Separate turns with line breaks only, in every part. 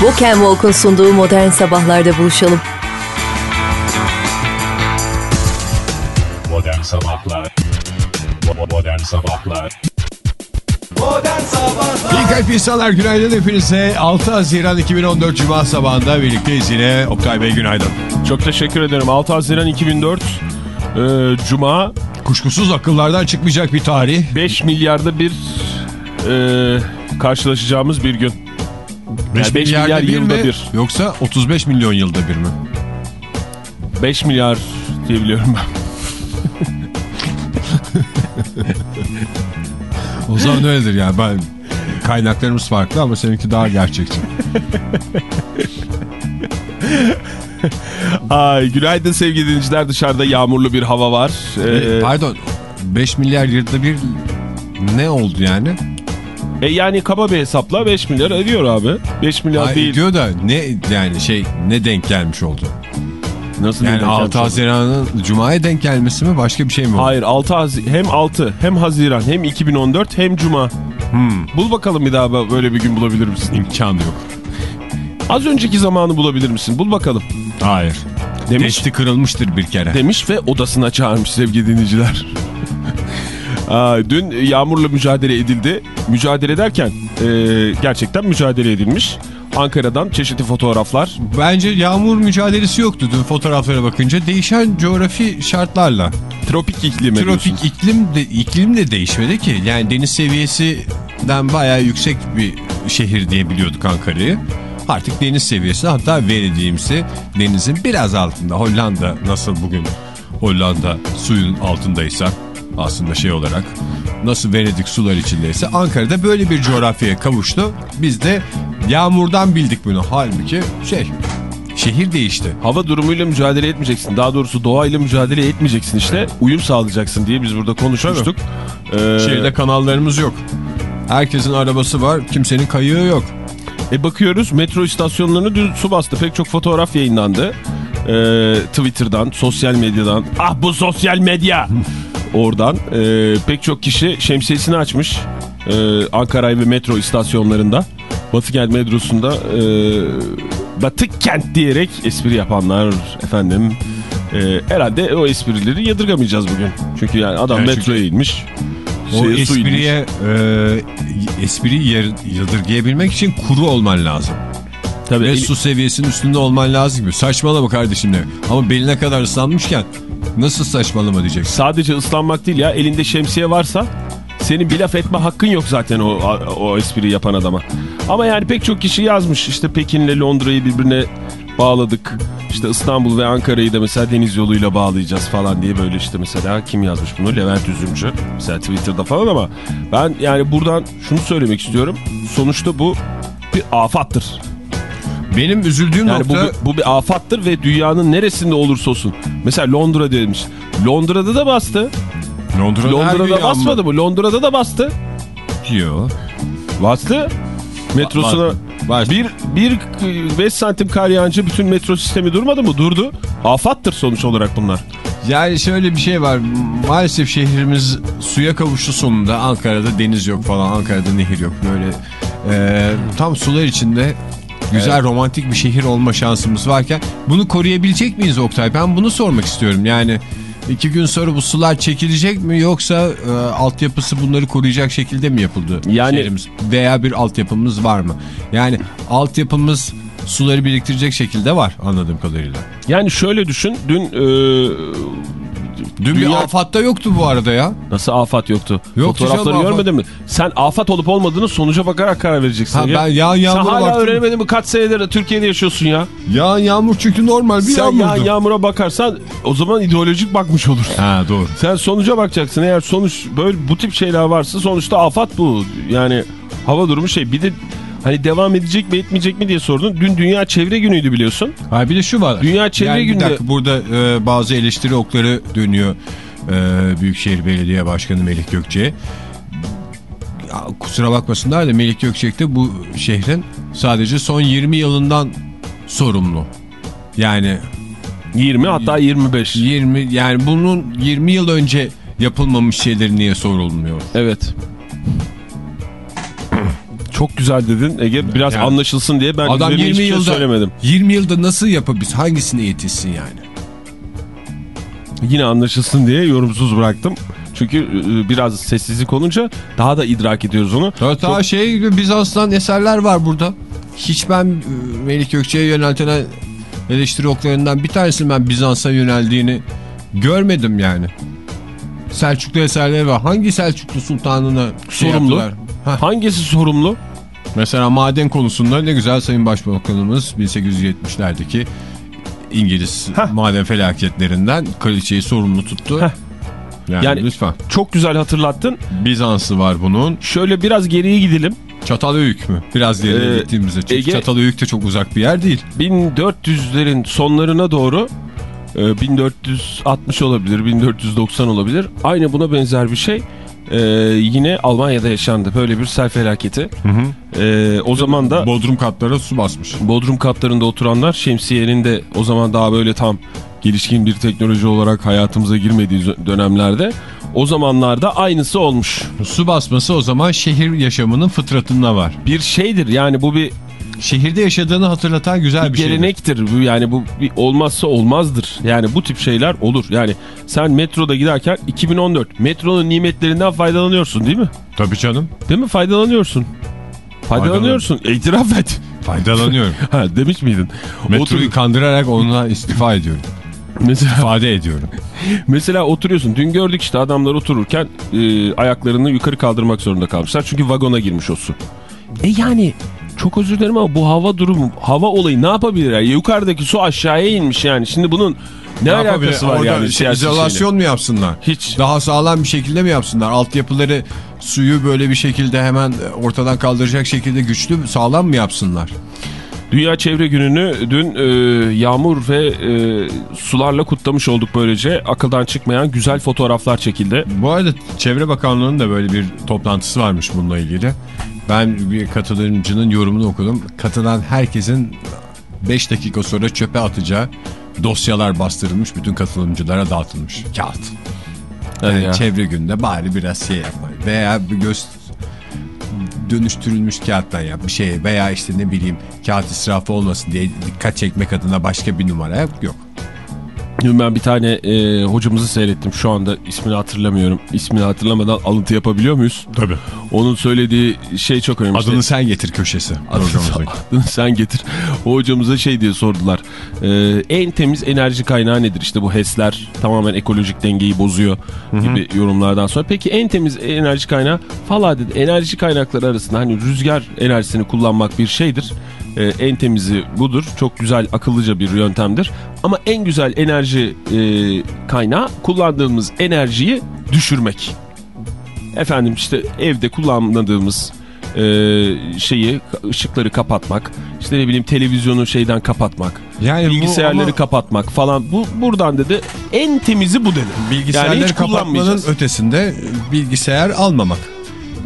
Walk and Walk'un sunduğu Modern Sabahlar'da buluşalım.
Modern Sabahlar Modern Sabahlar
İyi kalp insanlar günaydın hepinize. 6 Haziran 2014 Cuma sabahında birlikteyiz yine. Oktay Bey günaydın.
Çok teşekkür ederim. 6 Haziran 2004 e, Cuma
Kuşkusuz akıllardan çıkmayacak bir tarih.
5 milyarda bir e, karşılaşacağımız bir gün. Yani 5 milyar
milyarda
yılda
mi?
bir.
Yoksa 35 milyon yılda bir mi?
5 milyar diyebiliyorum ben.
O zaman öyledir yani ben kaynaklarımız farklı ama seninki daha gerçekçi.
Ay günaydın sevgili dinleyiciler. Dışarıda yağmurlu bir hava var. Ee,
Pardon 5 milyar yılda bir ne oldu yani?
E, yani kaba bir hesapla 5 milyar ediyor abi. 5 milyar
Ay,
değil.
diyor da ne yani şey ne denk gelmiş oldu?
Nasıl
Yani
denk
6
gelmiş oldu?
Haziran'ın Cuma'ya denk gelmesi mi başka bir şey mi oldu?
Hayır 6 Hazi hem 6 hem Haziran hem 2014 hem Cuma.
Hmm.
Bul bakalım bir daha böyle bir gün bulabilir misin?
İmkan yok.
Az önceki zamanı bulabilir misin? Bul bakalım.
Hayır.
Demiş,
Testi kırılmıştır bir kere.
demiş ve odasına çağırmış sevgili dinleyiciler. Aa, dün yağmurla mücadele edildi. Mücadele ederken e, gerçekten mücadele edilmiş. Ankara'dan çeşitli fotoğraflar.
Bence yağmur mücadelesi yoktu dün fotoğraflara bakınca. Değişen coğrafi şartlarla.
Tropik iklim
Tropik iklim de, iklim de değişmedi ki. Yani deniz seviyesinden bayağı yüksek bir şehir diye biliyorduk Ankara'yı. Artık deniz seviyesi hatta verediğimsi denizin biraz altında. Hollanda nasıl bugün Hollanda suyun altındaysa aslında şey olarak nasıl Venedik sular içindeyse Ankara'da böyle bir coğrafyaya kavuştu. Biz de yağmurdan bildik bunu. Halbuki şey şehir değişti.
Hava durumuyla mücadele etmeyeceksin. Daha doğrusu doğayla mücadele etmeyeceksin işte. Uyum sağlayacaksın diye biz burada konuşmuştuk. Ee,
Şehirde kanallarımız yok. Herkesin arabası var, kimsenin kayığı yok.
E bakıyoruz metro istasyonlarını dün su bastı. Pek çok fotoğraf yayınlandı. Ee, Twitter'dan, sosyal medyadan. Ah bu sosyal medya! Oradan e, pek çok kişi şemsiyesini açmış. Ee, Ankara ve metro istasyonlarında. Batıkent metrosunda e, Batık kent diyerek espri yapanlar efendim. E, herhalde o esprileri yadırgamayacağız bugün. Çünkü yani adam
Yani çünkü-
metroya inmiş.
O
şeye
espriye, e, espriyi yadırgayabilmek için kuru olman lazım.
Tabii,
Ve
el-
su seviyesinin üstünde olman lazım gibi. Saçmalama kardeşim de. Ama beline kadar ıslanmışken nasıl saçmalama diyeceksin.
sadece ıslanmak değil ya elinde şemsiye varsa senin bir laf etme hakkın yok zaten o, o espriyi yapan adama. Ama yani pek çok kişi yazmış işte Pekin'le Londra'yı birbirine bağladık. İşte İstanbul ve Ankara'yı da mesela deniz yoluyla bağlayacağız falan diye böyle işte mesela kim yazmış bunu? Levent Üzümcü. Mesela Twitter'da falan ama ben yani buradan şunu söylemek istiyorum. Sonuçta bu bir afattır.
Benim üzüldüğüm
Yani bu,
nokta...
bir- bu bir afattır ve dünyanın neresinde olursa olsun. Mesela Londra demiş. Londra'da da bastı.
Londra'da,
Londra'da basmadı mı? Londra'da da bastı.
Yok.
Bastı. Metrosuna
Bastı. Bastı.
bir, bir 5 santim kar yağınca bütün metro sistemi durmadı mı? Durdu. Afattır sonuç olarak bunlar.
Yani şöyle bir şey var. Maalesef şehrimiz suya kavuştu sonunda. Ankara'da deniz yok falan. Ankara'da nehir yok. Böyle e, tam sular içinde güzel romantik bir şehir olma şansımız varken bunu koruyabilecek miyiz Oktay? Ben bunu sormak istiyorum. Yani iki gün sonra bu sular çekilecek mi yoksa e, altyapısı bunları koruyacak şekilde mi yapıldı?
Yani-
şehrimiz? Veya bir altyapımız var mı? Yani altyapımız suları biriktirecek şekilde var anladığım kadarıyla.
Yani şöyle düşün. Dün e,
Dün
Dünya-
bir afatta yoktu bu arada ya.
nasıl afat yoktu?
Yoktu
Fotoğrafları
canım, afat.
görmedin mi? Sen afat olup olmadığını sonuca bakarak karar vereceksin.
Ha,
ya.
ben yağ
Sen
yağmura
hala
baktım.
öğrenemedin mi? Kaç senedir Türkiye'de yaşıyorsun ya.
Ya yağmur çünkü normal bir
Sen
yağmurdu.
yağ, yağmura bakarsan o zaman ideolojik bakmış olursun.
Ha doğru.
Sen sonuca bakacaksın. Eğer sonuç böyle bu tip şeyler varsa sonuçta afat bu. Yani hava durumu şey. Bir de hani devam edecek mi etmeyecek mi diye sordun. Dün Dünya Çevre Günü'ydü biliyorsun.
Ha bir de şu var.
Dünya Çevre
yani dakika burada e, bazı eleştiri okları dönüyor. E, Büyükşehir Belediye Başkanı Melih Gökçe'ye. Kusura bakmasınlar da Melih Gökçek de bu şehrin sadece son 20 yılından sorumlu. Yani
20 hatta 25.
20 yani bunun 20 yıl önce yapılmamış şeyleri niye sorulmuyor?
Evet. Çok güzel dedin Ege. Biraz
Yani-
anlaşılsın diye ben
Adam
üzerine
20
hiçbir şey
yılda
söylemedim.
20 yılda nasıl yapabilir? Hangisine yetişsin yani?
Yine anlaşılsın diye yorumsuz bıraktım. Çünkü e, biraz sessizlik olunca daha da idrak ediyoruz onu.
Daha, daha şey gibi Bizans'tan eserler var burada. Hiç ben e, Melik Gökçe'ye yöneltilen eleştiri oklarından bir tanesinin ben Bizans'a yöneldiğini görmedim yani. Selçuklu eserleri var. Hangi Selçuklu sultanına şey
Sorumlu.
Hah.
Hangisi sorumlu?
Mesela maden konusunda ne güzel Sayın Başbakanımız 1870'lerdeki İngiliz
Heh.
maden felaketlerinden kraliçeyi sorumlu tuttu.
Heh.
Yani,
Yani-
lütfen.
Çok güzel hatırlattın.
Bizans'ı var bunun.
Şöyle biraz geriye gidelim.
Çatalhöyük mü? Biraz geriye
Ee,
gittiğimizde. Çünkü
Ege-
Çatalhöyük de çok uzak bir yer değil.
1400'lerin sonlarına doğru e, 1460 olabilir, 1490 olabilir. Aynı buna benzer bir şey. E, yine Almanya'da yaşandı. Böyle bir sel felaketi. E, o zaman da
Bodrum katlara su basmış.
Bodrum katlarında oturanlar şemsiyenin de o zaman daha böyle tam gelişkin bir teknoloji olarak hayatımıza girmediği dönemlerde o zamanlarda aynısı olmuş.
Su basması o zaman şehir yaşamının fıtratında var.
Bir şeydir yani bu bir,
Şehirde yaşadığını hatırlatan güzel
bir
bir, şey.
gelenektir. Bu yani bu bir olmazsa olmazdır. Yani bu tip şeyler olur. Yani sen metroda giderken 2014 metronun nimetlerinden faydalanıyorsun değil mi?
Tabii canım.
Değil mi? Faydalanıyorsun. Faydalanıyorsun. İtiraf et.
Faydalanıyorum.
Ha, demiş miydin?
Metroyu
Otur-
kandırarak onunla istifa ediyorum.
Mesela
İfade ediyorum.
Mesela oturuyorsun. Dün gördük işte adamlar otururken e, ayaklarını yukarı kaldırmak zorunda kalmışlar. Çünkü vagona girmiş o su. E yani çok özür dilerim ama bu hava durumu, hava olayı ne yapabilirler? Yukarıdaki su aşağıya inmiş yani. Şimdi bunun ne, alakası var
Orada
yani?
şey, izolasyon mu yapsınlar?
Hiç.
Daha sağlam bir şekilde mi yapsınlar? Altyapıları suyu böyle bir şekilde hemen ortadan kaldıracak şekilde güçlü sağlam mı yapsınlar?
Dünya Çevre Günü'nü dün e, yağmur ve e, sularla kutlamış olduk böylece. Akıldan çıkmayan güzel fotoğraflar çekildi.
Bu arada Çevre Bakanlığı'nın da böyle bir toplantısı varmış bununla ilgili. Ben bir katılımcının yorumunu okudum. Katılan herkesin 5 dakika sonra çöpe atacağı dosyalar bastırılmış. Bütün katılımcılara dağıtılmış. Kağıt. Yani
ya.
çevre günde bari biraz şey yapma. Veya bir göz dönüştürülmüş kağıttan yap bir şey veya işte ne bileyim kağıt israfı olmasın diye dikkat çekmek adına başka bir numara yok.
Dün ben bir tane e, hocamızı seyrettim. Şu anda ismini hatırlamıyorum. İsmini hatırlamadan alıntı yapabiliyor muyuz?
Tabii.
Onun söylediği şey çok önemli.
Adını sen getir köşesi.
Adını sen getir. O hocamıza şey diye sordular. Ee, en temiz enerji kaynağı nedir? İşte bu HES'ler tamamen ekolojik dengeyi bozuyor gibi yorumlardan sonra. Peki en temiz enerji kaynağı? Valla dedi enerji kaynakları arasında hani rüzgar enerjisini kullanmak bir şeydir. Ee, en temizi budur. Çok güzel akıllıca bir yöntemdir. Ama en güzel enerji e, kaynağı kullandığımız enerjiyi düşürmek. Efendim işte evde kullandığımız e, şeyi ışıkları kapatmak işte ne bileyim televizyonu şeyden kapatmak
Yani
bilgisayarları
ama-
kapatmak falan bu buradan dedi en temizi bu dedi.
Bilgisayarları
yani hiç
kapatmanın ötesinde bilgisayar almamak.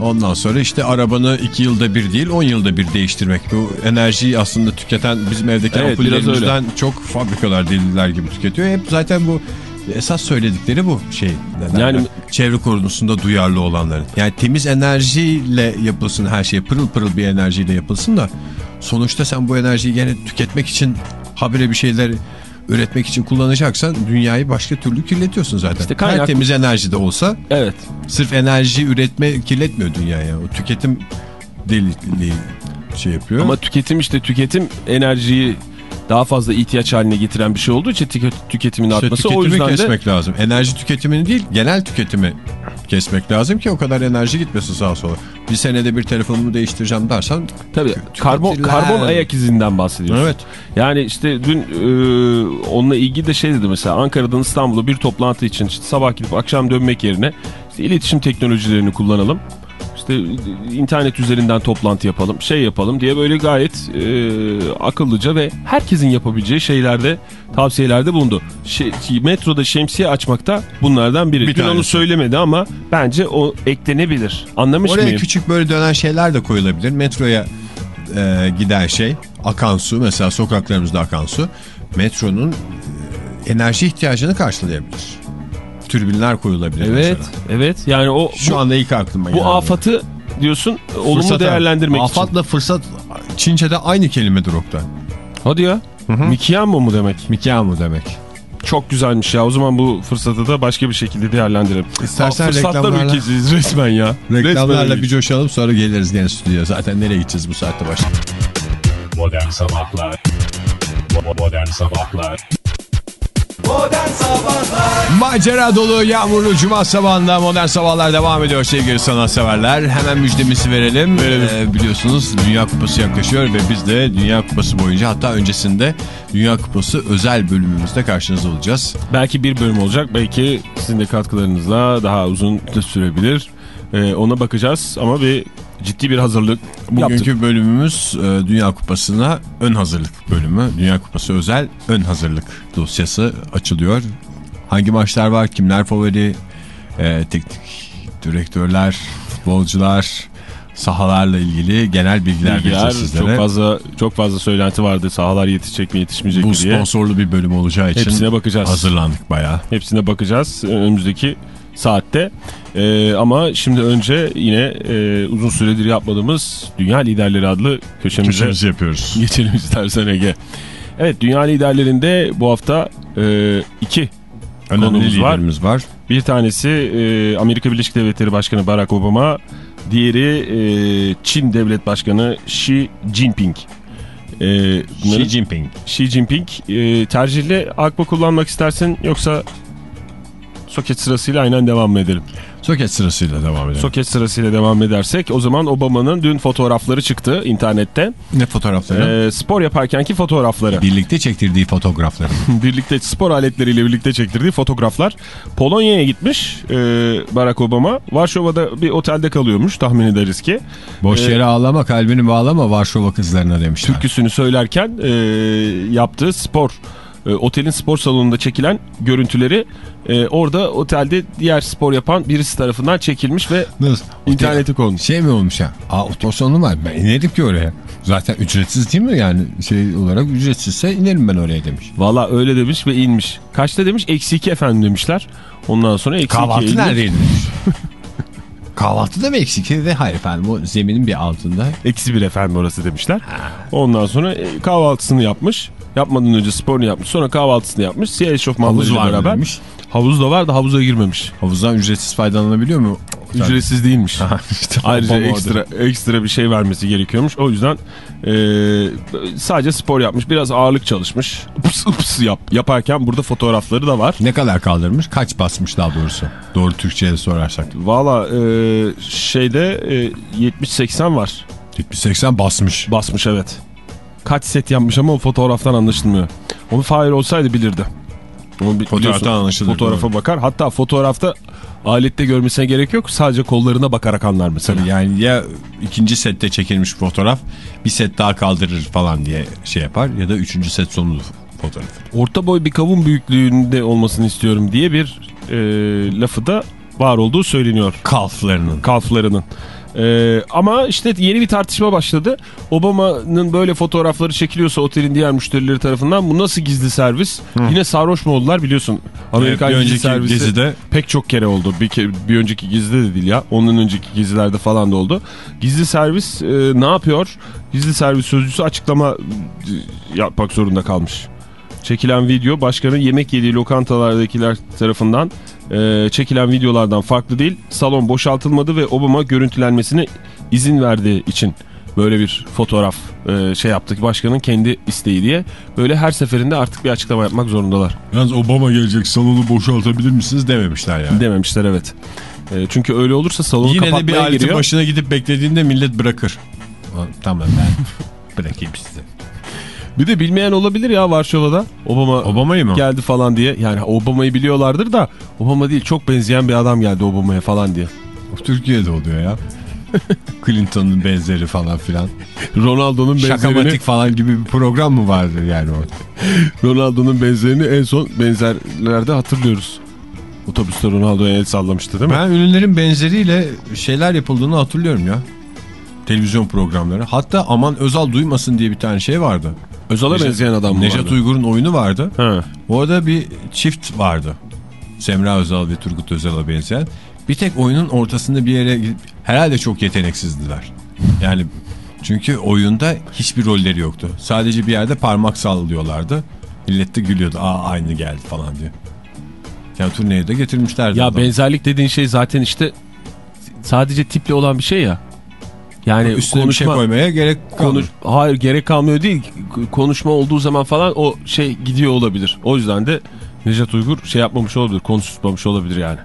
Ondan sonra işte arabanı 2 yılda bir değil 10 yılda bir değiştirmek. Bu enerjiyi aslında tüketen bizim evdeki
Evet,
ampullerimizden çok fabrikalar deliler gibi tüketiyor. Hep zaten bu esas söyledikleri bu şey. ne derler,
Yani-
çevre konusunda duyarlı olanların. Yani temiz enerjiyle yapılsın her şey pırıl pırıl bir enerjiyle yapılsın da sonuçta sen bu enerjiyi gene tüketmek için habire bir şeyler üretmek için kullanacaksan dünyayı başka türlü kirletiyorsun zaten.
İşte kaynak-
Her temiz enerji de olsa
Evet.
sırf enerji üretme kirletmiyor dünyaya. O tüketim deliliği şey yapıyor.
Ama tüketim işte tüketim enerjiyi daha fazla ihtiyaç haline getiren bir şey olduğu için tüke- tüketimin
işte
artması o
tüketimi
yüzden de
kesmek lazım. Enerji tüketimini değil genel tüketimi kesmek lazım ki o kadar enerji gitmesin sağa sola. Bir senede bir telefonumu değiştireceğim dersen
tabii karbon karbon ayak izinden bahsediyoruz.
Evet.
Yani işte dün e, onunla ilgili de şey dedi mesela Ankara'dan İstanbul'a bir toplantı için işte sabah gidip akşam dönmek yerine işte iletişim teknolojilerini kullanalım. İşte internet üzerinden toplantı yapalım, şey yapalım diye böyle gayet e, akıllıca ve herkesin yapabileceği şeylerde tavsiyelerde bulundu. Şey, metroda şemsiye açmak da bunlardan biri.
Bir
Dün onu söylemedi ama bence o eklenebilir. Anlamış
Oraya
mıyım?
küçük böyle dönen şeyler de koyulabilir. Metroya e, giden şey akan su mesela sokaklarımızda akan su metronun e, enerji ihtiyacını karşılayabilir. Türbinler koyulabilir
Evet,
mesela.
evet. Yani o
Şu
bu,
anda ilk aklıma geldi.
bu afatı diyorsun olumlu
Fırsata-
değerlendirmek için.
Afatla fırsat Çince'de aynı kelimedir Oktay.
Hadi ya. Mikiyamo mu demek?
Mikamu demek.
Çok güzelmiş ya. O zaman bu fırsatı da başka bir şekilde değerlendirelim.
İstersen
Aa, fırsatlar
reklamlarla-
ülkesiyiz resmen ya.
Reklamlarla
Resmen
bir coşalım sonra geliriz gene stüdyoya. Zaten nereye gideceğiz bu saatte başka?
Modern Sabahlar Bo- Modern Sabahlar
Macera dolu yağmurlu cuma sabahında modern sabahlar devam ediyor sevgili sanatseverler. Hemen müjdemizi verelim. Ee, biliyorsunuz Dünya Kupası yaklaşıyor ve biz de Dünya Kupası boyunca hatta öncesinde Dünya Kupası özel bölümümüzde karşınızda olacağız.
Belki bir bölüm olacak. Belki sizin de katkılarınızla daha uzun da sürebilir. Ee, ona bakacağız ama bir ciddi bir hazırlık
Bugünkü
yaptık.
bölümümüz e, Dünya Kupası'na ön hazırlık bölümü. Dünya Kupası özel ön hazırlık dosyası açılıyor. Hangi maçlar var, kimler favori, e, teknik direktörler, futbolcular, sahalarla ilgili genel bilgiler,
Bilgiler,
sizlere.
çok fazla çok fazla söylenti vardı. Sahalar yetişecek mi yetişmeyecek
Bu
mi diye.
sponsorlu bir bölüm olacağı için
Hepsine bakacağız.
hazırlandık bayağı.
Hepsine bakacağız önümüzdeki saatte. Ee, ama şimdi önce yine e, uzun süredir yapmadığımız Dünya Liderleri adlı köşemize
Köşemizi yapıyoruz.
geçelim istersen Ege. Evet Dünya Liderlerinde bu hafta e, iki
Önemli
konumuz var.
liderimiz var.
Bir tanesi e, Amerika Birleşik Devletleri Başkanı Barack Obama, diğeri e, Çin Devlet Başkanı Xi Jinping. E, bunların-
Xi Jinping.
Xi Jinping e, tercihli akba kullanmak istersin yoksa soket sırasıyla aynen devam mı edelim?
Soket sırasıyla devam edelim.
Soket sırasıyla devam edersek o zaman Obama'nın dün fotoğrafları çıktı internette.
ne fotoğrafları?
E, spor yaparkenki fotoğrafları.
Birlikte çektirdiği fotoğrafları.
birlikte spor aletleriyle birlikte çektirdiği fotoğraflar. Polonya'ya gitmiş e, Barack Obama. Varşova'da bir otelde kalıyormuş tahmin ederiz ki.
Boş
Ee,
yere ağlama kalbini bağlama Varşova kızlarına demişler.
Türküsünü söylerken e, yaptığı spor e, otelin spor salonunda çekilen görüntüleri e, orada otelde diğer spor yapan birisi tarafından çekilmiş ve
Nasıl?
internete konmuş.
Şey mi olmuş ya? Aa otosalonu var ben inerim ki oraya. Zaten ücretsiz değil mi yani şey olarak ücretsizse inerim ben oraya demiş.
Valla öyle demiş ve inmiş. Kaçta demiş? Eksi iki efendim demişler. Ondan sonra eksi
Kahvaltı
ikiye
neredeydi demiş. Kahvaltı da mı eksik? De hayır efendim o zeminin bir altında.
Eksi bir efendim orası demişler. Ondan sonra e, kahvaltısını yapmış. Yapmadan önce sporunu yapmış. Sonra kahvaltısını yapmış. Siyah
Havuz
eşofmanlarıyla
mı
beraber.
demiş.
Havuz da var da havuza girmemiş.
Havuzdan ücretsiz faydalanabiliyor mu?
Ücretsiz değilmiş.
İşte
Ayrıca ekstra ekstra bir şey vermesi gerekiyormuş. O yüzden e, sadece spor yapmış. Biraz ağırlık çalışmış. Pıs pıs yap, yaparken burada fotoğrafları da var.
Ne kadar kaldırmış? Kaç basmış daha doğrusu? Doğru Türkçe'ye sorarsak.
Valla e, şeyde e, 70-80 var.
70-80 basmış.
Basmış evet. Kaç set yapmış ama o fotoğraftan anlaşılmıyor. Onu Fahir olsaydı bilirdi. Onu bi-
Fotoğraftan anlaşılır,
Fotoğrafa bakar. Hatta fotoğrafta alette görmesine gerek yok. Sadece kollarına bakarak anlar mesela.
Tabii yani ya ikinci sette çekilmiş fotoğraf bir set daha kaldırır falan diye şey yapar ya da üçüncü set sonu fotoğraf.
Orta boy bir kavun büyüklüğünde olmasını istiyorum diye bir e, lafı da var olduğu söyleniyor.
Kalflarının.
Kalflarının. E, ama işte yeni bir tartışma başladı. Obama'nın böyle fotoğrafları çekiliyorsa otelin diğer müşterileri tarafından bu nasıl gizli servis? Yine sarhoş mu oldular biliyorsun. Amerikan
bir
gizli servisi
dizide-
pek çok kere oldu. Bir, ke- bir önceki gizide de değil ya. Ondan önceki gizilerde falan da oldu. Gizli servis e, ne yapıyor? Gizli servis sözcüsü açıklama e, yapmak zorunda kalmış. Çekilen video başkanın yemek yediği lokantalardakiler tarafından e, çekilen videolardan farklı değil. Salon boşaltılmadı ve Obama görüntülenmesine izin verdiği için böyle bir fotoğraf e, şey yaptık. Başkanın kendi isteği diye. Böyle her seferinde artık bir açıklama yapmak zorundalar.
Yalnız Obama gelecek salonu boşaltabilir misiniz dememişler yani.
Dememişler evet. E, çünkü öyle olursa salonu
Yine de bir
kapatmaya
aletin
giriyor.
başına gidip beklediğinde millet bırakır. Tamam ben bırakayım size.
Bir de bilmeyen olabilir ya Varşova'da. Obama
Obama'yı mı?
geldi falan diye. Yani Obama'yı biliyorlardır da Obama değil çok benzeyen bir adam geldi Obama'ya falan diye.
Türkiye'de oluyor ya. Clinton'un benzeri falan filan.
Ronaldo'nun benzerini,
Şakamatik falan gibi bir program mı vardır yani o?
Ronaldo'nun benzerini en son benzerlerde hatırlıyoruz. Otobüste Ronaldo'ya el sallamıştı değil mi?
Ben ünlülerin benzeriyle şeyler yapıldığını hatırlıyorum ya. Televizyon programları. Hatta aman Özal duymasın diye bir tane şey vardı.
Özal'a
Necdet-
benzeyen adam mı
Nejat
vardı?
Uygur'un oyunu vardı.
Ha.
Orada bir çift vardı. Semra Özal ve Turgut Özal'a benzeyen. Bir tek oyunun ortasında bir yere gidip herhalde çok yeteneksizdiler. Yani çünkü oyunda hiçbir rolleri yoktu. Sadece bir yerde parmak sallıyorlardı. Millet de gülüyordu. Aa aynı geldi falan diye. Ya turneye de getirmişlerdi.
Ya
adamı.
benzerlik dediğin şey zaten işte sadece tiple olan bir şey ya. Yani
Üstüne bir şey
konuşma
koymaya gerek
konuş
kalmıyor.
hayır gerek kalmıyor değil. Konuşma olduğu zaman falan o şey gidiyor olabilir. O yüzden de Nejat Uygur şey yapmamış olabilir, konuşmamış olabilir yani.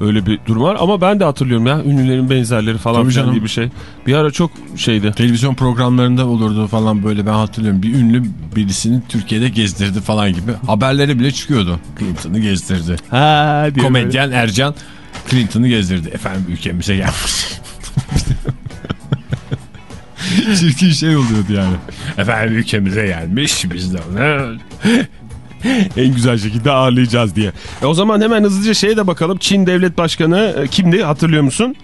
Öyle bir durum var ama ben de hatırlıyorum ya ünlülerin benzerleri falan filan diye bir şey. Bir ara çok şeydi.
Televizyon programlarında olurdu falan böyle ben hatırlıyorum. Bir ünlü birisini Türkiye'de gezdirdi falan gibi. Haberlere bile çıkıyordu. Clinton'ı gezdirdi.
Ha
Komedyen Ercan Clinton'ı gezdirdi. Efendim ülkemize gelmiş. Çirkin şey oluyordu yani. Efendim ülkemize gelmiş biz de ona
en güzel şekilde ağırlayacağız diye. E o zaman hemen hızlıca şeye de bakalım. Çin devlet başkanı e, kimdi hatırlıyor musun?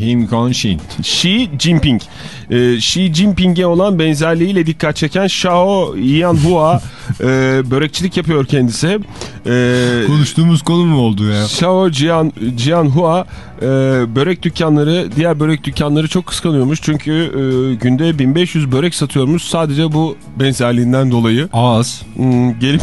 Him Kon Shin.
Xi Jinping. Ee, Xi Jinping'e olan benzerliğiyle dikkat çeken Shao Yanhua e, börekçilik yapıyor kendisi. Ee,
Konuştuğumuz konu mu oldu ya?
Shao Jian, Jianhua e, börek dükkanları, diğer börek dükkanları çok kıskanıyormuş. Çünkü e, günde 1500 börek satıyormuş sadece bu benzerliğinden dolayı.
Az.
Hmm, gelip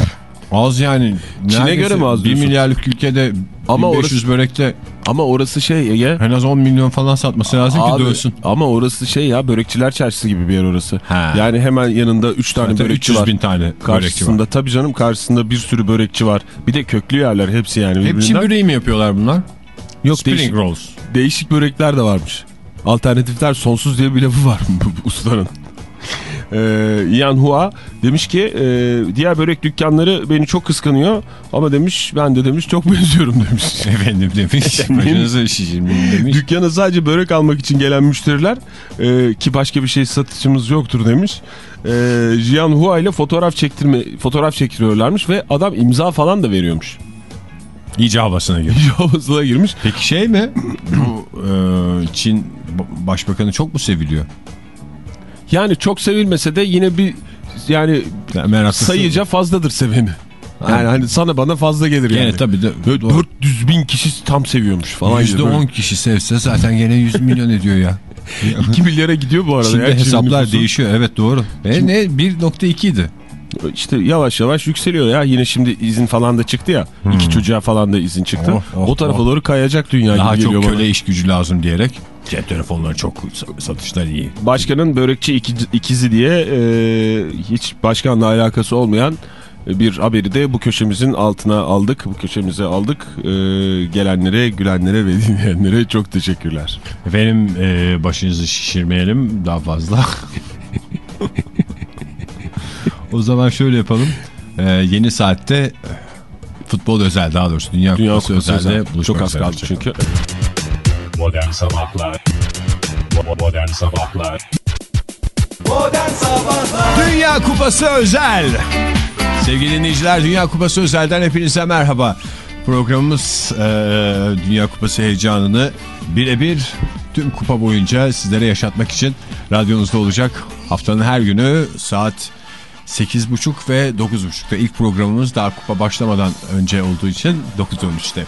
Az yani.
Çin'e göre mi az
1
diyorsun?
milyarlık ülkede
Ama
1500 börekte
ama orası şey Ege.
en az 10 milyon falan satması lazım ki
Abi,
dönsün.
Ama orası şey ya börekçiler çarşısı gibi bir yer orası.
Ha.
Yani hemen yanında 3 tane
Zaten
börekçi
300
var.
bin tane börekçi
Karşısında
var.
tabii canım karşısında bir sürü börekçi var. Bir de köklü yerler hepsi yani
Hep Çin
birbirinden.
böreği mi yapıyorlar bunlar?
Yok
Spring
değişik,
rolls.
değişik börekler de varmış. Alternatifler sonsuz diye bir lafı var bu Ee, Yan Hua demiş ki e, diğer börek dükkanları beni çok kıskanıyor ama demiş ben de demiş çok benziyorum demiş.
Efendim demiş. Başınıza şişirdim demiş.
Dükkana sadece börek almak için gelen müşteriler e, ki başka bir şey satışımız yoktur demiş. E, Jian Hua ile fotoğraf çektirme fotoğraf çektiriyorlarmış ve adam imza falan da veriyormuş.
İyice havasına gir.
Havasına girmiş.
Peki şey mi? Bu e, Çin başbakanı çok mu seviliyor?
Yani çok sevilmese de yine bir yani
Yani
sayıca fazladır seveni. Yani hani sana bana fazla gelir yani.
Gene tabii de.
Böyle
doğru.
400 bin kişi tam seviyormuş falan. gibi.
%10 kişi sevse zaten gene 100 milyon ediyor ya.
2 milyara gidiyor bu arada.
Şimdi
ya
hesaplar
nüfusu.
değişiyor. Evet doğru. Ve ne 1.2 idi.
İşte yavaş yavaş yükseliyor ya. Yine şimdi izin falan da çıktı ya. İki çocuğa falan da izin çıktı.
Oh, oh,
o tarafa
oh.
doğru kayacak dünya
Daha
gibi
çok
geliyor
köle
bana.
iş gücü lazım diyerek. Cep telefonları çok satışlar iyi.
Başkanın börekçi iki- ikizi diye e, hiç başkanla alakası olmayan bir haberi de bu köşemizin altına aldık. Bu köşemize aldık. E, gelenlere, gülenlere ve dinleyenlere çok teşekkürler.
Efendim e, başınızı şişirmeyelim daha fazla. o zaman şöyle yapalım. E, yeni saatte e, futbol özel daha doğrusu Dünya,
Dünya
Kupası,
Kupası
özelde
özel. Çok az kaldı çünkü.
Modern Sabahlar Bo- Modern Sabahlar
Dünya Kupası özel. Sevgili dinleyiciler Dünya Kupası özelden hepinize merhaba. Programımız e, Dünya Kupası heyecanını birebir tüm kupa boyunca sizlere yaşatmak için radyonuzda olacak. Haftanın her günü saat 8.30 ve 9.30'da ilk programımız daha kupa başlamadan önce olduğu için 9.13'te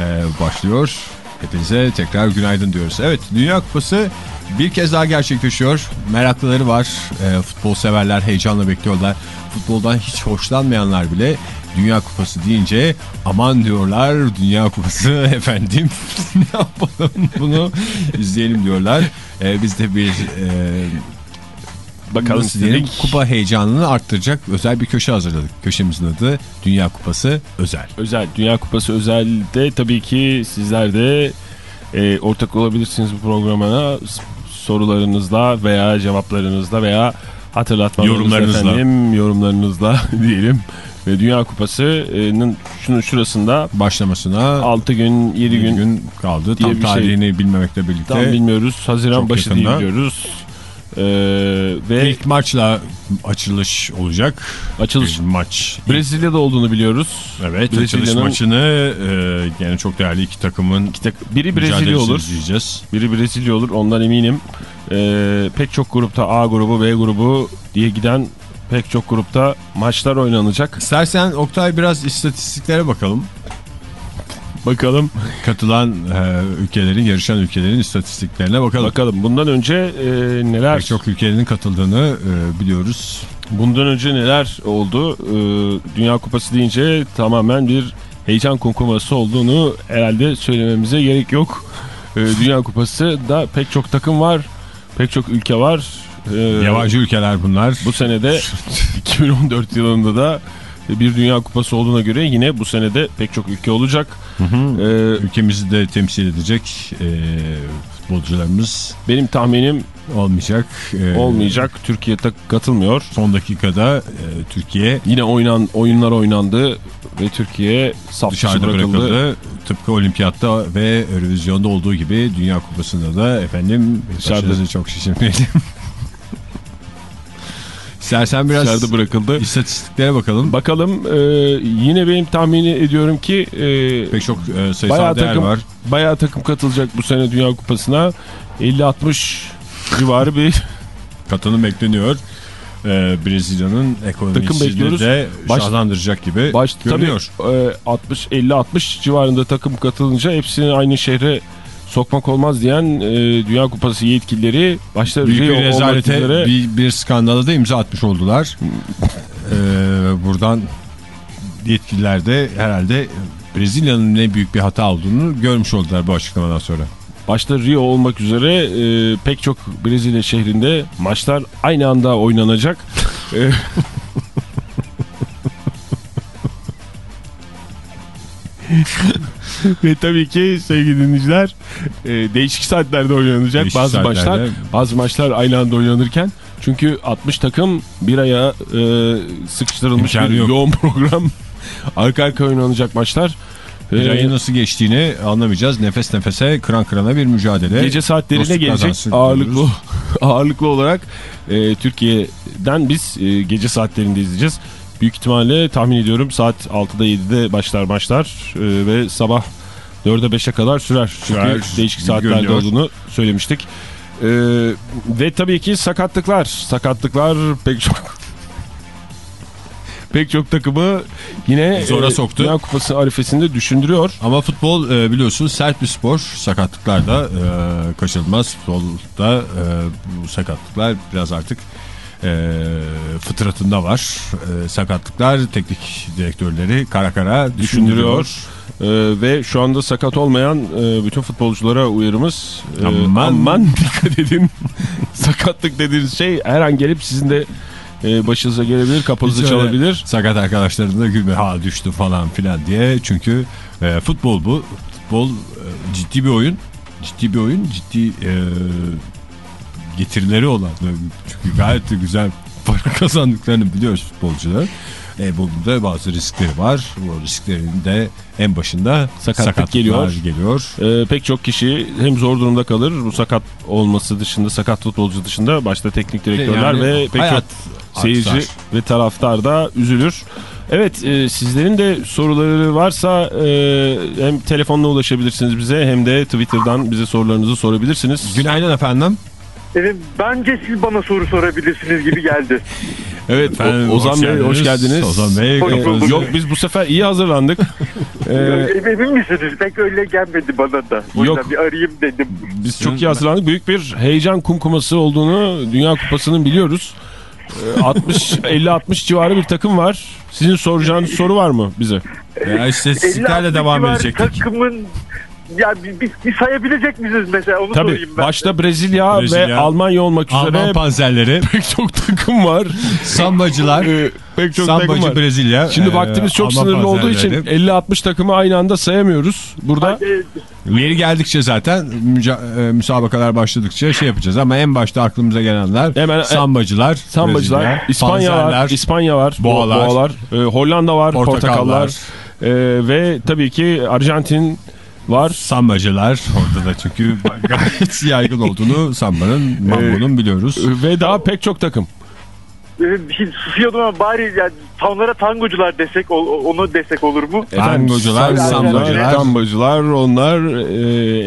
e, başlıyor. Hepinize tekrar günaydın diyoruz. Evet Dünya Kupası bir kez daha gerçekleşiyor. Meraklıları var. E, futbol severler heyecanla bekliyorlar. Futboldan hiç hoşlanmayanlar bile Dünya Kupası deyince aman diyorlar Dünya Kupası efendim ne yapalım bunu izleyelim diyorlar. E, biz de bir e,
Bakalım
nasıl diyelim,
istedik.
kupa heyecanını arttıracak özel bir köşe hazırladık. Köşemizin adı Dünya Kupası Özel.
Özel. Dünya Kupası özelde tabii ki sizler de e, ortak olabilirsiniz bu programına sorularınızla veya cevaplarınızla veya hatırlatmalarınızla
Yorumlarınızla.
efendim, yorumlarınızla diyelim. Ve Dünya Kupası'nın şunun şurasında
Başlamasına
6 gün 7
bir
gün,
gün, kaldı. Tam
şey.
tarihini bilmemekle birlikte.
tam bilmiyoruz. Haziran başı
yakında.
diye biliyoruz. E, ve
İlk maçla açılış olacak.
Açılış.
Bir maç.
Brezilya'da olduğunu biliyoruz.
Evet açılış maçını e, yani çok değerli iki takımın
Biri Brezilya olur.
izleyeceğiz.
Biri Brezilya olur ondan eminim. Ee, pek çok grupta A grubu B grubu diye giden pek çok grupta maçlar oynanacak.
İstersen Oktay biraz istatistiklere bakalım.
Bakalım.
Katılan e, ülkelerin, yarışan ülkelerin istatistiklerine bakalım.
Bakalım bundan önce e, neler
Pek çok ülkenin katıldığını e, biliyoruz.
bundan önce neler oldu? E, Dünya Kupası deyince tamamen bir heyecan konkurması olduğunu herhalde söylememize gerek yok. E, Dünya Kupası da pek çok takım var. Pek çok ülke var. E,
Yabancı ülkeler bunlar.
Bu senede 2014 yılında da bir Dünya Kupası olduğuna göre yine bu senede pek çok ülke olacak. E,
Ülkemizi de temsil edecek e, futbolcularımız
benim tahminim
olmayacak. E,
olmayacak. Türkiye'de katılmıyor.
Son dakikada e, Türkiye
Yine oynan oyunlar oynandı ve Türkiye
dışarıda
bırakıldı.
bırakıldı. Tıpkı olimpiyatta ve Eurovizyon'da olduğu gibi Dünya Kupası'nda da efendim
Dışarıda.
çok şişirmeyelim. İstersen biraz
Dışarıda bırakıldı.
istatistiklere bakalım.
Bakalım e, yine benim tahmin ediyorum ki e,
Pek çok e, sayısal
bayağı
değer
takım,
var.
bayağı takım katılacak bu sene Dünya Kupası'na. 50-60 civarı bir
Katılım bekleniyor. E, Brezilya'nın ekonomisini de
Baş-
şahlandıracak gibi
baş tabii
görünüyor.
e, 60 50-60 civarında takım katılınca hepsini aynı şehre sokmak olmaz diyen e, Dünya Kupası yetkilileri başta
Büyük
Rio
bir
olmak
rezalete
üzere
bir, bir skandala da imza atmış oldular. Ee, buradan yetkililer de herhalde Brezilya'nın ne büyük bir hata olduğunu görmüş oldular bu açıklamadan sonra.
başta Rio olmak üzere e, pek çok Brezilya şehrinde maçlar aynı anda oynanacak. Ve tabii ki sevgili dinleyiciler e, değişik saatlerde oynanacak
Değişik
bazı
saatlerde.
maçlar. Bazı maçlar aynı anda oynanırken çünkü 60 takım bir aya e, sıkıştırılmış
İmkanı
bir
yok.
yoğun program. Arka arka oynanacak maçlar.
Bir
E,
ayı nasıl geçtiğini anlamayacağız. Nefes nefese, kıran kırana bir mücadele.
Gece saatlerine gelecek ağırlıklı ağırlıklı olarak e, Türkiye'den biz e, gece saatlerinde izleyeceğiz. Büyük ihtimalle tahmin ediyorum saat 6'da 7'de başlar maçlar e, ve sabah 4'e 5'e kadar sürer. Çünkü
Sürer,
değişik saatlerde
görünüyor.
olduğunu söylemiştik. E, ve tabii ki sakatlıklar. Sakatlıklar pek çok pek çok takımı yine
Zora
e,
soktu.
Dünya Kupası arifesinde düşündürüyor.
Ama futbol e, biliyorsun sert bir spor. Sakatlıklar da e, kaçınılmaz. Futbolda e, bu sakatlıklar biraz artık e, fıtratında var. E, sakatlıklar teknik direktörleri kara kara
düşündürüyor.
düşündürüyor.
Ee, ve şu anda sakat olmayan e, bütün futbolculara uyarımız e,
Aman.
aman dikkat edin sakatlık dediğiniz şey her an gelip sizin de e, başınıza gelebilir kapınızı çalabilir
Sakat arkadaşların da gülme ha düştü falan filan diye. Çünkü e, futbol bu. Futbol e, ciddi bir oyun. Ciddi bir oyun. Ciddi e, getirileri olan. Çünkü gayet de güzel para kazandıklarını biliyoruz futbolcular. E, bunda bazı riskleri var. Bu risklerin de en başında
Sakatlık
sakatlıklar
geliyor.
geliyor.
Ee, pek çok kişi hem zor durumda kalır bu sakat olması dışında sakat futbolcu dışında başta teknik direktörler
Yani
ve pek
hayat
çok seyirci
artar.
ve taraftar da üzülür. Evet e, sizlerin de soruları varsa e, hem telefonla ulaşabilirsiniz bize hem de Twitter'dan bize sorularınızı sorabilirsiniz.
Günaydın efendim.
Evet, bence siz bana soru sorabilirsiniz gibi geldi.
Evet
Efendim,
O- Ozan Bey hoş geldiniz.
Ozan Bey.
Hoş bulduk.
Yok biz bu sefer iyi hazırlandık. Ee,
Emin misiniz? Pek öyle gelmedi bana da. O
Yok.
yüzden bir arayayım dedim.
biz çok iyi hazırlandık. Büyük bir heyecan kumkuması olduğunu Dünya Kupası'nın biliyoruz. Ee, 60 50-60 civarı bir takım var. Sizin soracağınız soru var mı bize?
Ya istatistiklerle devam
civar
edecektik.
Takımın ya bir, bir, bir sayabilecek misiniz mesela onu
Tabii
sorayım ben.
başta Brezilya, ve
Brezilya,
Almanya olmak üzere
Alman panzerleri,
pek çok takım var.
sambacılar,
Ee, pek çok takım
sambacı
var.
Brezilya.
Şimdi
e,
vaktimiz çok
Alman
sınırlı olduğu için
panzerleri.
50-60 takımı aynı anda sayamıyoruz. Burada
Ee,
Yeri geldikçe zaten müca- e, müsabakalar başladıkça şey yapacağız ama en başta aklımıza gelenler
Hemen, e,
sambacılar,
Sambacılar,
Brezilya,
İspanya var, İspanya var, bo-
boğalar,
boğalar, e, Hollanda var,
portakallar,
portakallar e, ve tabii ki Arjantin var.
sambacılar orada da çünkü gayet yaygın olduğunu sambanın, mambonun biliyoruz.
E, Ve daha pek çok takım.
e, bir şey susuyordum ama bari yani onlara tangocular desek o- onu desek olur mu?
Tangocular,
sambacılar,
sambacılar.
onlar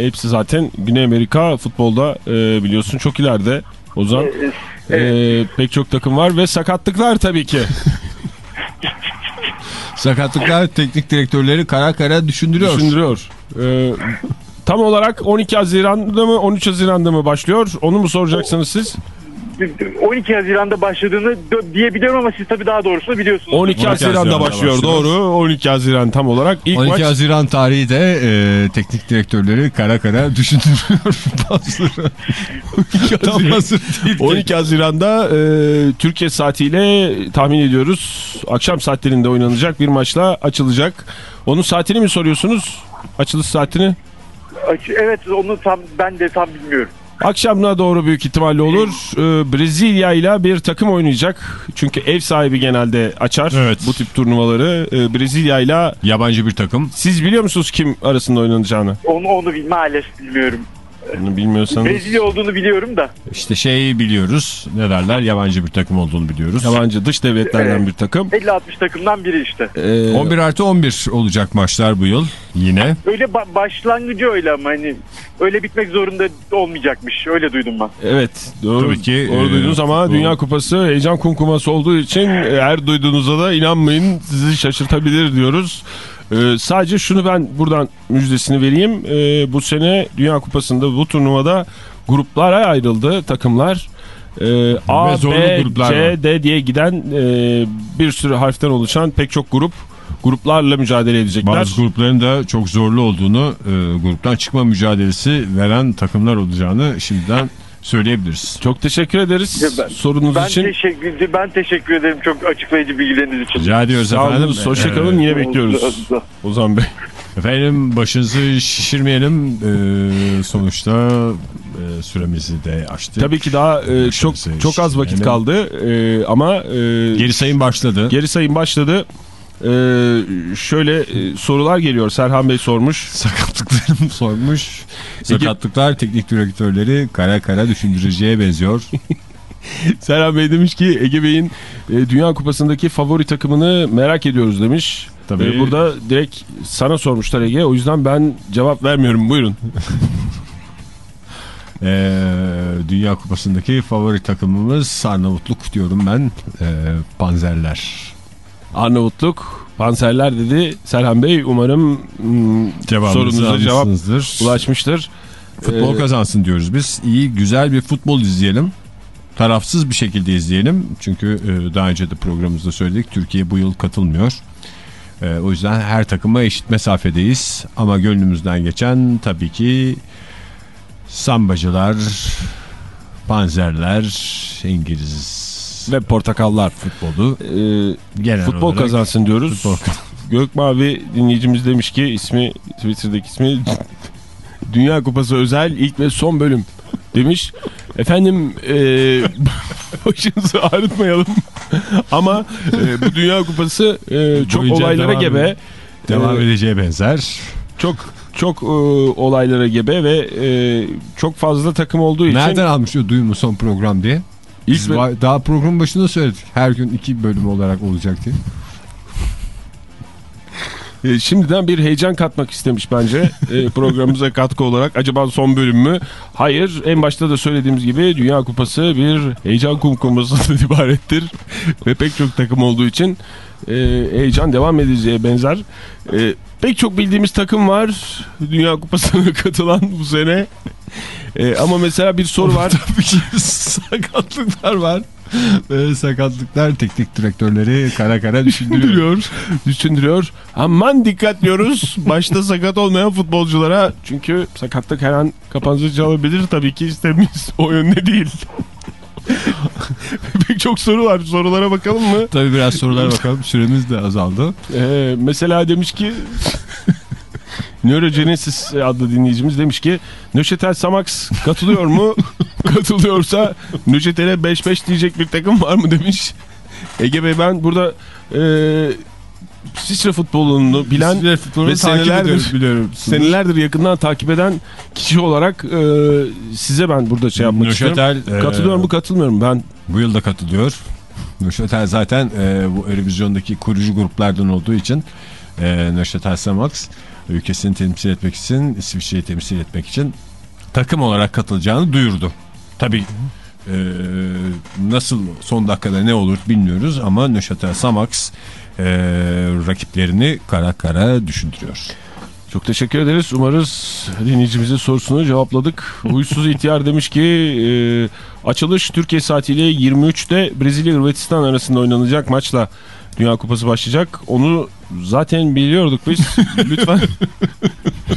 e, hepsi zaten Güney Amerika futbolda e, biliyorsun çok ileride. Ozan
Ee,
e, pek çok takım var ve sakatlıklar tabii ki.
Sakatlıklar teknik direktörleri kara kara düşündürüyor.
Düşündürüyor. Ee, tam olarak 12 Haziran'da mı 13 Haziran'da mı başlıyor? Onu mu soracaksınız siz?
12 Haziran'da başladığını diyebiliyorum ama siz tabii daha doğrusunu biliyorsunuz.
12 Haziran'da
Haziran'da
başlıyor.
başlıyor.
Doğru. 12 Haziran tam olarak. İlk
12
maç
Haziran tarihi de e, teknik direktörleri kara kara düşündürüyor bazıları. Tam hazır değil.
12 Haziran'da e, Türkiye saatiyle tahmin ediyoruz. Akşam saatlerinde oynanacak bir maçla açılacak. Onun saatini mi soruyorsunuz? Açılış saatini?
Evet onu tam ben de tam bilmiyorum.
Akşamına doğru büyük ihtimalle olur. Ee, Brezilya ile bir takım oynayacak. Çünkü ev sahibi genelde açar
Evet.
bu tip turnuvaları. Ee, Brezilya ile
Yabancı bir takım.
siz biliyor musunuz kim arasında oynanacağını?
Onu onu maalesef bilmiyorum.
Onu bilmiyorsanız.
Brezilya olduğunu biliyorum da.
İşte şey biliyoruz. Ne derler? Yabancı bir takım olduğunu biliyoruz.
Yabancı dış devletlerden
Evet.
bir takım.
50-60 takımdan biri işte.
Ee,
11 artı 11 olacak maçlar bu yıl yine.
Öyle ba- başlangıcı öyle ama hani öyle bitmek zorunda olmayacakmış. Öyle duydum ben.
Evet doğru,
Tabii ki,
doğru
e,
duydunuz ama
bu-
Dünya Kupası heyecan kumkuması olduğu için her duyduğunuza da inanmayın sizi şaşırtabilir diyoruz. E, sadece şunu ben buradan müjdesini vereyim. E, bu sene Dünya Kupası'nda bu turnuvada gruplara ayrıldı takımlar. E, A, B, C. D diye giden e, bir sürü harften oluşan pek çok grup gruplarla mücadele edecekler.
Bazı grupların da çok zorlu olduğunu, e, gruptan çıkma mücadelesi veren takımlar olacağını şimdiden söyleyebiliriz.
Çok teşekkür ederiz
Ya ben-
sorunuz
Ben
için.
teşekkür ben teşekkür ederim çok açıklayıcı bilgileriniz için.
Rica ediyoruz
Sağ
efendim.
olun, hoşçakalın yine bekliyoruz Ozan Bey.
Efendim başınızı şişirmeyelim. Ee, sonuçta e, süremizi de açtık.
Tabii ki daha e, çok çok az vakit kaldı e, ama e,
Geri sayım başladı.
geri sayım başladı. E, şöyle e, sorular geliyor. Serhan Bey sormuş.
Sakatlıklarım sormuş. Sakatlıklar teknik direktörleri kara kara düşündüreceğe benziyor.
Serhan Bey demiş ki Ege Bey'in e, Dünya Kupası'ndaki favori takımını merak ediyoruz demiş.
Tabii.
E, burada direkt sana sormuşlar Ege. O yüzden ben cevap vermiyorum. Buyurun.
Ee, Dünya Kupası'ndaki favori takımımız Arnavutluk diyorum ben. Ee, Panzerler.
Arnavutluk, Panserler dedi Serhan Bey. Umarım mm,
Cevabınızı
sorunuza cevap ulaşmıştır.
Futbol
Ee,
kazansın diyoruz biz. İyi, güzel bir futbol izleyelim. Tarafsız bir şekilde izleyelim. Çünkü e, daha önce de programımızda söyledik. Türkiye bu yıl katılmıyor. E, o yüzden her takıma eşit mesafedeyiz. Ama gönlümüzden geçen tabii ki sambacılar, panzerler, İngiliz
ve portakallar.
futbolu.
E,
Genel
futbol
olarak
kazansın diyoruz.
futbol
Gökmavi dinleyicimiz demiş ki ismi Twitter'daki ismi Dünya Kupası özel ilk ve son bölüm demiş. Efendim e, başınızı ağrıtmayalım ama e, bu Dünya Kupası e, çok
Boyunca
olaylara
devam
gebe.
devam
E,
edeceğe benzer.
çok çok e, olaylara gebe ve e, çok fazla takım olduğu için
Nereden almış o duyumu son program diye?
İlk
Biz
ve-
daha program başında söyledik. Her gün iki bölüm olarak olacak diye.
E, şimdiden bir heyecan katmak istemiş bence e, programımıza katkı olarak. Acaba son bölüm mü? Hayır. En başta da söylediğimiz gibi Dünya Kupası bir heyecan kumkumasından ibarettir. Ve pek çok takım olduğu için e, heyecan devam edeceğe benzer. E, pek çok bildiğimiz takım var Dünya Kupası'na katılan bu sene. E, ama mesela bir soru var.
Tabii ki sakatlıklar var. Ve sakatlıklar teknik direktörleri kara kara düşündürüyor.
düşündürüyor. Aman dikkat diyoruz. Başta sakat olmayan futbolculara. Çünkü sakatlık her an kapanıcı çalabilir. Tabii ki istemiz o yönde değil. Pek çok soru var. Sorulara bakalım mı?
Tabii biraz sorulara bakalım. Süremiz de azaldı.
Ee, mesela demiş ki Neurogenesis adlı dinleyicimiz demiş ki Nöşetel Samax katılıyor mu? Katılıyorsa Nöşetel'e 5-5 diyecek bir takım var mı demiş. Ege Bey ben burada e, İsviçre futbolunu bilen
İsviçre futbolunu
ve senelerdir-
biliyorum.
senelerdir yakından takip eden kişi olarak e, size ben burada şey yapmak istiyorum.
Nöşetel, e,
Katılıyorum mu katılmıyorum ben.
Bu yıl da katılıyor. Nöşetel zaten e, bu Eurovizyon'daki kurucu gruplardan olduğu için e, Nöşetel Samax ülkesini temsil etmek için, İsviçre'yi temsil etmek için takım olarak katılacağını duyurdu. Tabii Ee, nasıl son dakikada ne olur bilmiyoruz ama Neuchâtel Samax e, rakiplerini kara kara düşündürüyor.
Çok teşekkür ederiz. Umarız dinleyicimizin sorusunu cevapladık. Huysuz ihtiyar demiş ki e, açılış Türkiye saatiyle 23'te Brezilya Hırvatistan arasında oynanacak maçla Dünya Kupası başlayacak. Onu zaten biliyorduk biz. Lütfen.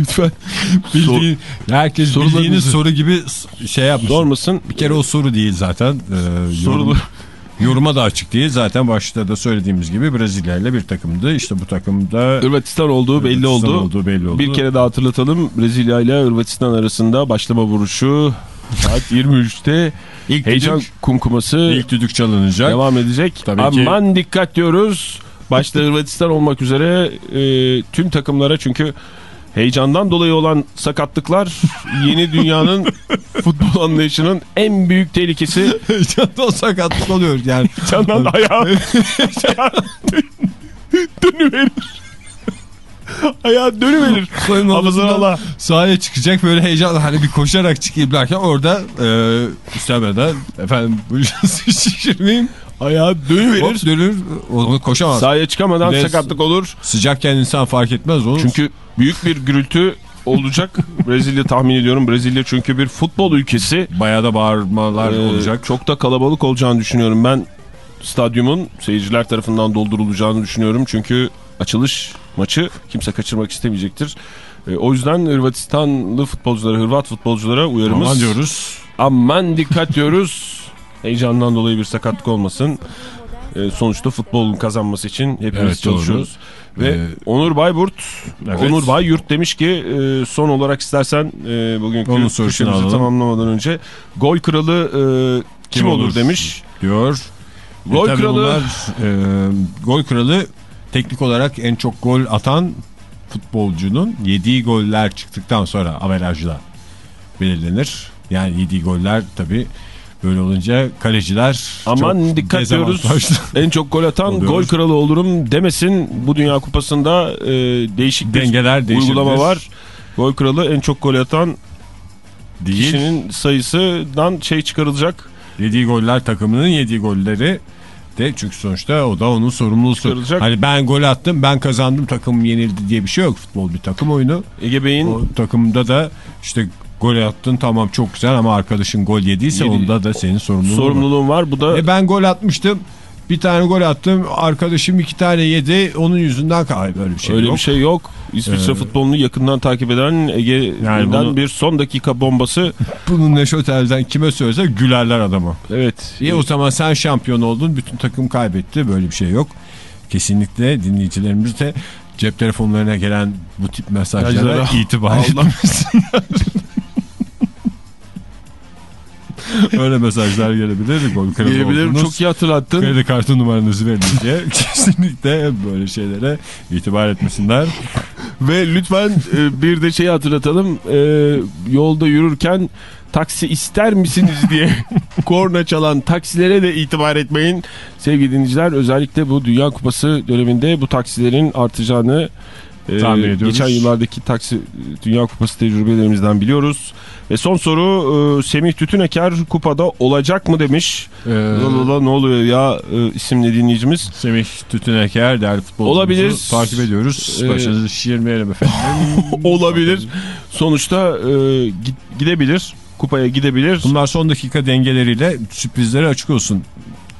Lütfen.
Bildiğin, herkes bildiğiniz soru gibi şey yapmış.
Zor musun?
Bir kere o soru değil zaten. Ee,
Sorulu.
Yorum, yoruma da açık değil. Zaten başta da söylediğimiz gibi Brezilya ile bir takımdı. İşte bu takımda
Hırvatistan olduğu belli
Hırvatistan
oldu.
olduğu belli oldu.
Bir kere daha hatırlatalım. Brezilya ile Hırvatistan arasında başlama vuruşu saat 23'te
ilk
heyecan
düdük,
kumkuması
ilk düdük çalınacak.
devam edecek.
Tabii ki.
Aman dikkat diyoruz. Başta Hırvatistan olmak üzere e, tüm takımlara çünkü heyecandan dolayı olan sakatlıklar yeni dünyanın futbol anlayışının en büyük tehlikesi.
Heyecanda o sakatlık oluyor yani.
Heyecandan ayağı dönüverir. Ayağı dönüverir.
Odasından
Allah.
Sahaya çıkacak böyle heyecanla hani bir koşarak çıkayım derken orada e, üstemeden efendim bu şişirmeyeyim.
Ayağı dönüverir.
Hop dönür onu koşamaz.
Sahaya çıkamadan
Ve-
sakatlık olur.
Sıcakken insan fark etmez onu.
Çünkü büyük bir gürültü olacak. Brezilya tahmin ediyorum. Brezilya çünkü bir futbol ülkesi.
bayağı da bağırmalar
Ee,
olacak.
Çok da kalabalık olacağını düşünüyorum. Ben stadyumun seyirciler tarafından doldurulacağını düşünüyorum. Çünkü açılış maçı kimse kaçırmak istemeyecektir. Ee, o yüzden Hırvatistanlı futbolculara, Hırvat futbolculara uyarımız.
Aman diyoruz.
Aman dikkat diyoruz. Heyecandan dolayı bir sakatlık olmasın. Ee, sonuçta futbolun kazanması için hepimiz
Evet,
çalışıyoruz. Ve
Ee,
Onur Bayburt,
Evet.
Onur Bayyurt demiş ki e, son olarak istersen e, bugünkü
Onun
köşemizi tamamlamadan önce gol kralı e, kim,
Kim
olur?
olur?
demiş.
diyor.
Gol
E,
kralı-
bunlar, e, gol kralı teknik olarak en çok gol atan futbolcunun yediği goller çıktıktan sonra averajla belirlenir. Yani yediği goller tabii böyle olunca kaleciler
Aman
çok
dikkat diyoruz. En çok gol atan gol kralı olurum demesin. Bu Dünya Kupası'nda e, değişik bir
Dengeler değişebilir.
uygulama var. Gol kralı en çok gol atan
Değil.
kişinin sayısından şey çıkarılacak.
Yediği goller takımının yediği golleri de çünkü sonuçta o da onun sorumluluğu.
Çıkarılacak.
Hani ben gol attım ben kazandım takım yenildi diye bir şey yok. Futbol bir takım oyunu.
Ege Bey'in
O takımda da işte gol attın tamam çok güzel ama arkadaşın gol yediyse
Yedi.
onda da senin sorumluluğun var.
sorumluluğun var. Bu da
E ben gol atmıştım. Bir tane gol attım. Arkadaşım iki tane yedi. Onun yüzünden kay böyle bir şey
Öyle
yok.
bir şey yok. İsviçre
Ee,
futbolunu yakından takip eden Ege'den
Yani bunu-
bir son dakika bombası.
Bunun Neşotel'den kime söylese gülerler adama.
Evet.
İyi o zaman sen şampiyon oldun. Bütün takım kaybetti. Böyle bir şey yok. Kesinlikle dinleyicilerimiz de cep telefonlarına gelen bu tip mesajlara
Mesajlara
itibar etmesinler. Öyle mesajlar gelebilir.
Gelebilir. Çok iyi hatırlattın.
Kredi kartı numaranızı verin diye kesinlikle böyle şeylere itibar etmesinler.
Ve lütfen e, bir de şeyi hatırlatalım. E, yolda yürürken taksi ister misiniz diye korna çalan taksilere de itibar etmeyin. Sevgili dinleyiciler özellikle bu Dünya Kupası döneminde bu taksilerin artacağını
Tahmin ediyoruz.
geçen yıllardaki taksi Dünya Kupası tecrübelerimizden biliyoruz. Ve son soru e, Semih Tütüneker kupada olacak mı demiş.
Ee,
Lala ne oluyor ya e, isimli dinleyicimiz.
Semih Tütüneker değerli futbolcumuzu
Olabilir.
takip ediyoruz.
Ee,
Başınızı şişirmeyelim efendim.
Olabilir. Sonuçta e, gidebilir. Kupaya gidebilir.
Bunlar son dakika dengeleriyle sürprizlere açık olsun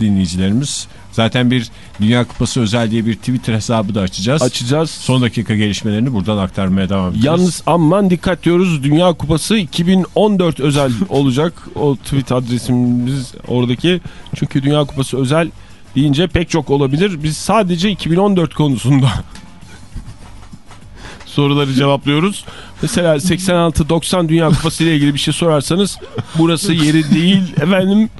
dinleyicilerimiz. Zaten bir Dünya Kupası özel diye bir Twitter hesabı da açacağız.
Açacağız.
Son dakika gelişmelerini buradan aktarmaya devam edeceğiz.
Yalnız aman dikkat diyoruz. Dünya Kupası 2014 özel olacak. O tweet adresimiz oradaki. Çünkü Dünya Kupası özel deyince pek çok olabilir. Biz sadece 2014 konusunda soruları cevaplıyoruz. Mesela 86-90 Dünya Kupası ile ilgili bir şey sorarsanız burası yeri değil efendim.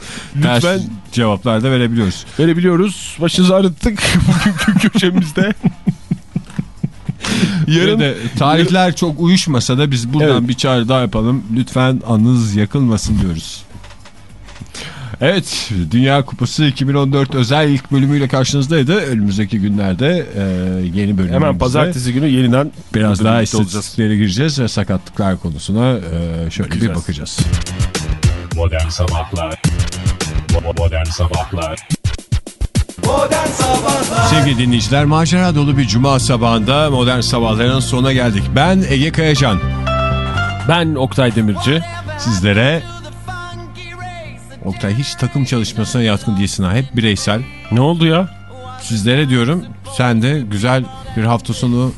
Ters
Lütfen
cevaplar da verebiliyoruz.
verebiliyoruz. Başınızı ağrıttık bugünkü köşemizde.
Yarın de tarihler çok uyuşmasa da biz buradan
Evet.
bir çağrı daha yapalım. Lütfen anınız yakılmasın diyoruz. Evet, Dünya Kupası 2014 özel ilk bölümüyle karşınızdaydı. Önümüzdeki günlerde e, yeni bölümümüzde
hemen pazartesi günü yeniden
biraz daha istatistiklere gireceğiz ve sakatlıklar konusuna e, şöyle
Bakacağız.
bir bakacağız.
Modern Sabahlar Modern Sabahlar
Sevgili dinleyiciler macera dolu bir cuma sabahında modern sabahların sonuna geldik. Ben Ege Kayacan.
Ben Oktay Demirci.
Sizlere Oktay hiç takım çalışmasına yatkın değilsin ha. Hep bireysel.
Ne oldu ya?
Sizlere diyorum sen de güzel bir hafta sonu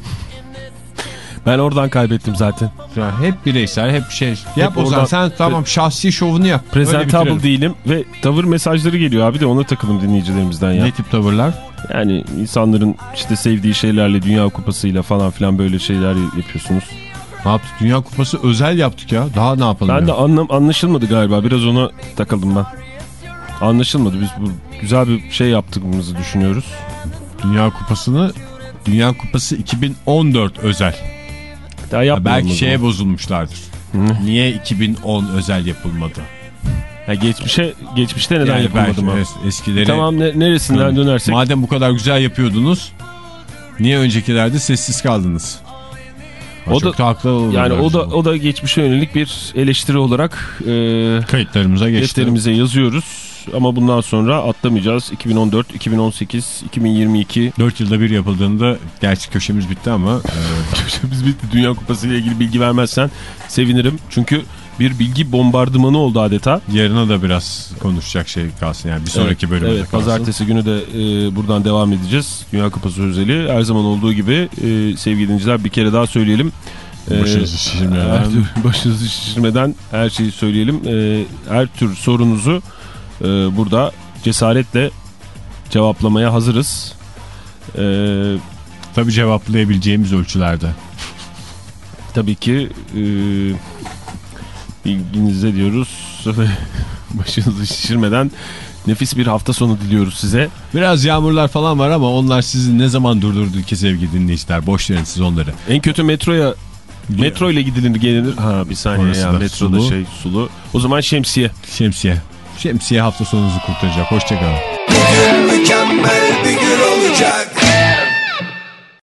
Ben oradan kaybettim zaten.
ya hep bireysel hep şey. Yap o
oradan-
zaman sen tamam şahsi şovunu yap.
Presentable değilim ve tavır mesajları geliyor abi de ona takılım dinleyicilerimizden ya.
Ne tip tavırlar?
Yani insanların işte sevdiği şeylerle Dünya Kupası'yla falan filan böyle şeyler yapıyorsunuz.
Ne yaptık? Dünya Kupası özel yaptık ya. Daha ne yapalım?
Ben
ya?
de anlam anlaşılmadı galiba. Biraz ona takıldım ben. Anlaşılmadı. Biz bu güzel bir şey yaptığımızı düşünüyoruz.
Dünya Kupası'nı Dünya Kupası 2014 özel.
Daha
Ya belki şeye
zaman.
bozulmuşlardır. Niye 2010 özel yapılmadı?
Ya geçmişe geçmişte neden
Yani
yapılmadı mı?
es- eskileri
Tamam ne- neresinden dönersek.
Madem bu kadar güzel yapıyordunuz niye öncekilerde sessiz kaldınız?
O da-
haklı
yani o da o da geçmişe yönelik bir eleştiri olarak e,
kayıtlarımıza geçti.
yazıyoruz. Ama bundan sonra atlamayacağız. 2014, 2018, 2022
4 yılda bir yapıldığında gerçi köşemiz bitti ama e,
Biz bitti. Dünya Kupası ile ilgili bilgi vermezsen sevinirim. Çünkü bir bilgi bombardımanı oldu adeta.
yarına da biraz konuşacak şey kalsın yani bir sonraki
evet,
bölümde
Evet,
kalsın.
pazartesi günü de e, buradan devam edeceğiz. Dünya Kupası özeli. Her zaman olduğu gibi e, sevgili dinleyiciler bir kere daha söyleyelim. E,
Başınızı şişirmeden.
her tür- başınızı şişirmeden her şeyi söyleyelim. E, her tür sorunuzu e, burada cesaretle cevaplamaya hazırız. E,
Tabii cevaplayabileceğimiz ölçülerde.
tabii ki e, bilginize diyoruz. Başınızı şişirmeden nefis bir hafta sonu diliyoruz size.
Biraz yağmurlar falan var ama onlar sizi ne zaman durdurdu ki sevgili dinleyiciler? Boş verin siz onları.
En kötü metroya metro ile gidilir gelinir. Ha bir saniye
Orası
ya
da
metroda
sulu.
şey sulu. O zaman şemsiye.
Şemsiye. Şemsiye hafta sonunuzu kurtaracak. Hoşçakalın.